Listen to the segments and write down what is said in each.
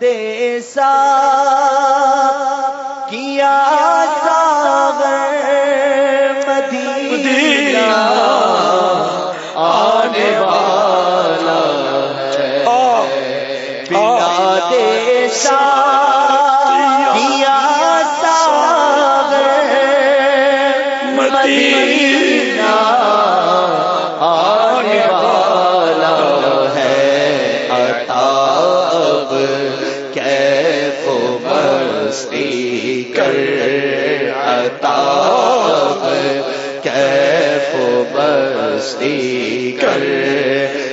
دیسا کیا ساغر مدینہ آنے والا ہے۔ بنا دیسا کیا ساغر مدینہ کر عطا اب کیف و مستی کر۔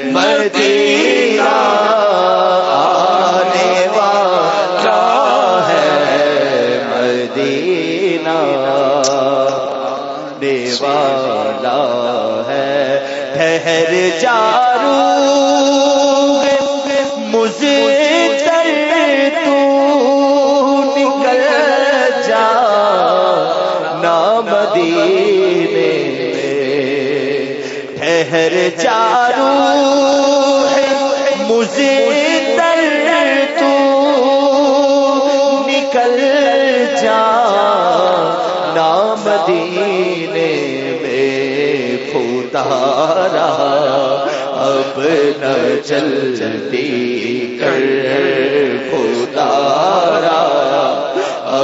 مدینہ آنے والا ہے، مدینہ دیوالا ہے۔ ٹھہر جارو دینے ٹھہر جارو مجھے تو نکل جا۔ نام دینے میں پھوتارا اب نہ چلتی کر۔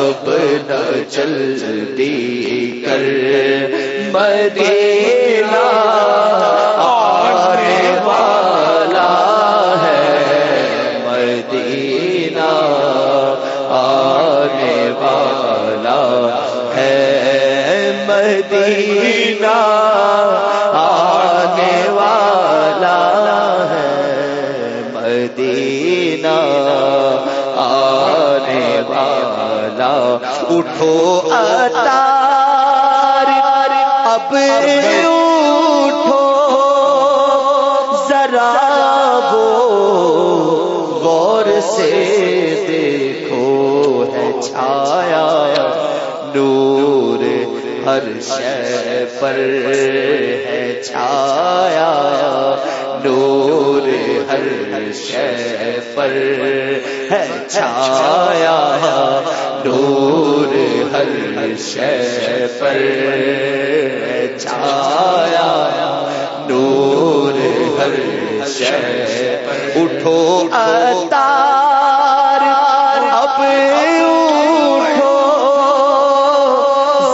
اب نہ چلتی کر۔ مدینہ آنے والا ہے۔ مدینہ آنے والا ہے۔ مدینہ اٹھو اتار، اب اٹھو، ذرا وہ غور سے دیکھو، ہے چھایا نور ہر شے پر، ہے چھایا نور ہر شے پر، ہے چھایا نور ہر شے پر چھایا۔ نور ہر شے پر اٹھو اتار اب اٹھو۔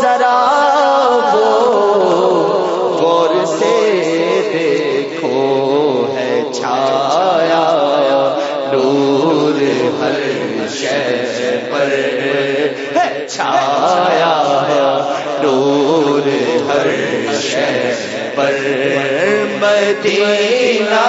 ذرا وہ غور سے دیکھو ہے چھایا۔ نور ہر شے پر چھایا نور ہر شہر پر مدینہ